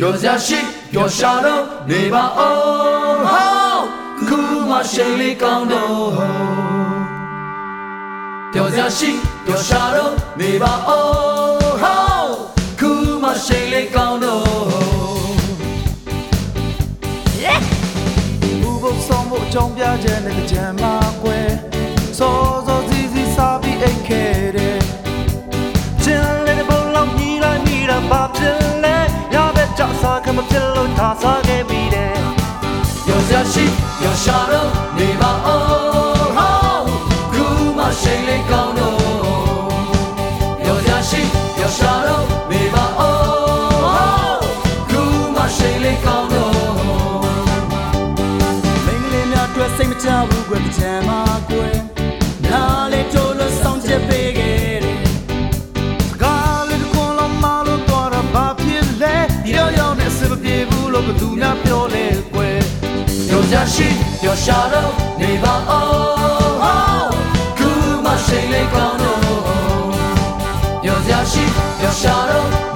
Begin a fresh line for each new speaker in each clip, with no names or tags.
ပျော်စရာရှိပျော်ရှာတော့နေပါအောင်ဟောခုမှရှိန်လေးကောင်းတော့ပျော်စရာရှိပျော်ရှာတော့နေပါအောင်ဟောခုမှရှိန်လေးကောင်းတော့
ဘူဘုတ်ဆောင်ဖို့အကြောင်းပြချက်နဲ့ကြံမှာကွယ်စောစောစီစီ ဖြစ်လို့ထားစားခဲ့ပြီတဲ့
ပျော်စရာရှိ
ဘူးလို့ဘသူများပြောလဲကွယ်
ပျော်စရာရှိပျော်ရှာတော့နေပါအောင်ဟောခုမှရှိန်လေးကောင်းတော့ပျော်စရာရှိပျော်ရှာတော့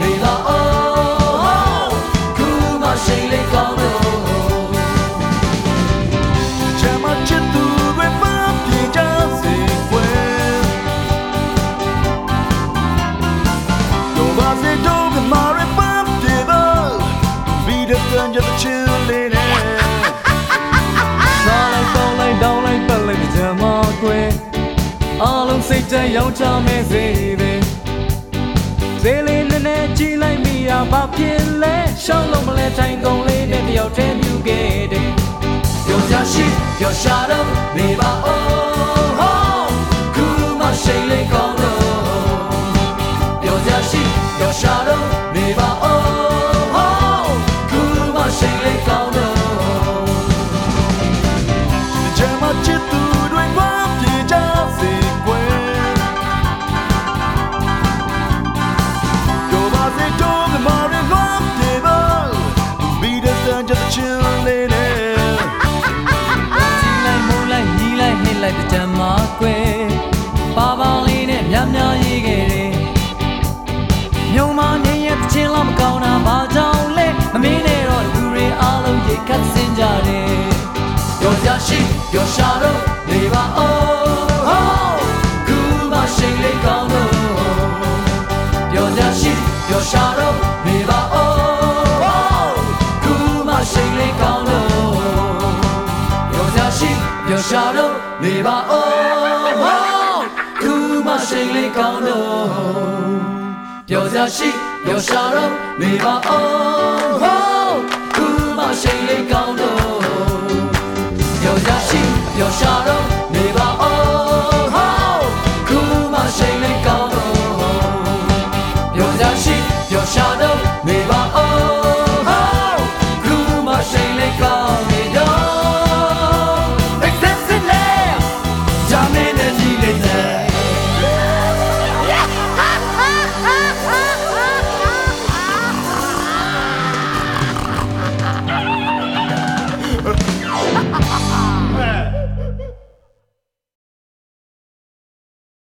စိတ်ကြရောင်းချမဲ့စေပဲဇေးလေးနဲ့နဲ့ကြည့်လိုက်မိတာဘာဖြစ်လဲရှောင်းလုံးမလဲတိုင်ကုန်လေးနဲ့တယောက်တည်းမြူခဲ့တယ်
ပျော်စရာရှိပျော်
ဘီဒတန်ကြတဲ့ချစ်လေးနဲ့
လိုက်မိုးလိုက်ညီးလိုက်ဟစ်လိုက်ကြမ်းမကွယ် ရှာတော့နေပါအောင်ဟောခုမှရှိန်လေးကောင်းတော့ပျော်စရာရှိပျော်ရှာတော့နေပါအောင်ဟောခုမှရှိန်လေးကောင်းတော့ပျော်စရာရှိပျော်ရှာတော့